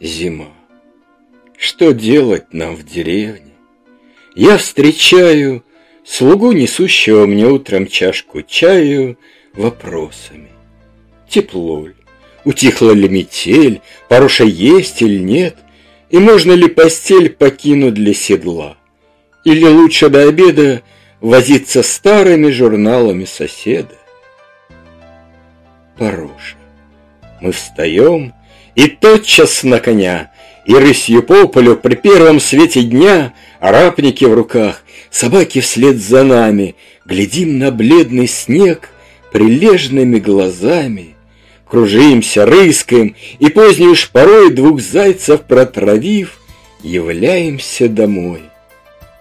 Зима. Что делать нам в деревне? Я встречаю слугу, несущего мне утром чашку чаю, вопросами. Тепло ли? Утихла ли метель? Пороша есть или нет? И можно ли постель покинуть для седла? Или лучше до обеда возиться старыми журналами соседа? Пороша. Мы встаем, и тотчас на коня, и рысью по полю при первом свете дня, арапники в руках, собаки вслед за нами, глядим на бледный снег прилежными глазами, кружимся, рыскаем, и поздней уж порой двух зайцев протравив, являемся домой.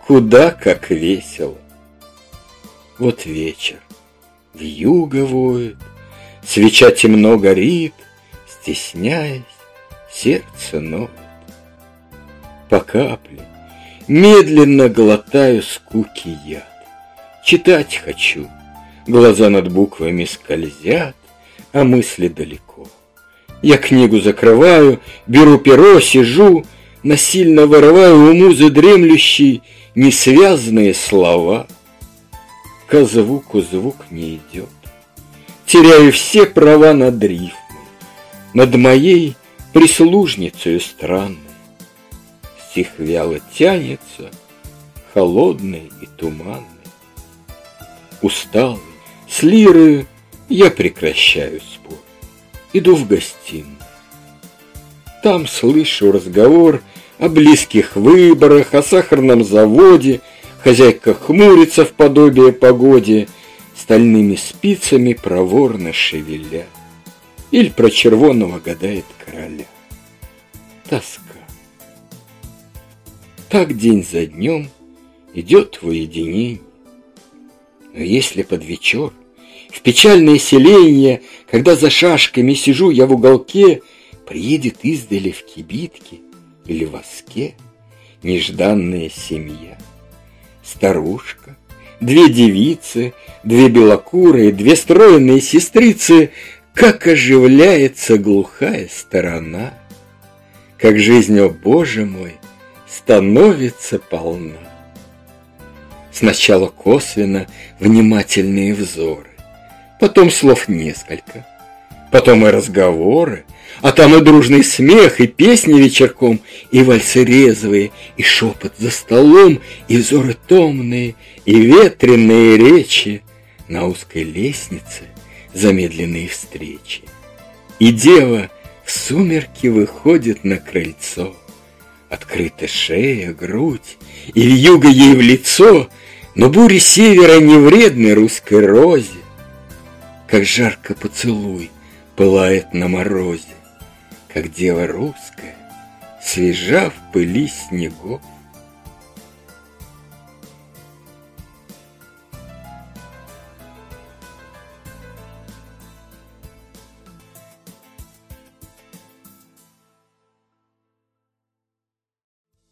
Куда как весело. Вот вечер, вьюга воет, свеча темно горит, стесняясь, сердце ноет. По капле медленно глотаю скуки яд. Читать хочу, глаза над буквами скользят, а мысли далеко. Я книгу закрываю, беру перо, сижу, насильно вырываю у музы дремлющий несвязанные слова. К звуку звук не идет. Теряю все права над рифмой над моей прислужницей странной. Стих вяло тянется, холодный и туманный. Усталый, с лирою я прекращаю спор. Иду в гостиную. Там слышу разговор о близких выборах, о сахарном заводе, Хозяйка хмурится в подобие погоде, Стальными спицами проворно шевеля. Или про червоного гадает короля. Тоска. Так день за днем идет в уединении. Но если под вечер, в печальное селение, Когда за шашками сижу я в уголке, Приедет издали в кибитке или воске Нежданная семья. Старушка, две девицы, Две белокурые, две стройные сестрицы как оживляется глухая сторона, Как жизнь, о Боже мой, становится полна. Сначала косвенно внимательные взоры, Потом слов несколько, потом и разговоры, А там и дружный смех, и песни вечерком, И вальсы резвые, и шепот за столом, И взоры томные, и ветреные речи На узкой лестнице — замедленные встречи. И дева в сумерки выходит на крыльцо. Открыта шея, грудь, и вьюга ей в лицо, Но бури севера не вредны русской розе. Как жарко поцелуй пылает на морозе, Как дева русская, свежа в пыли снегов.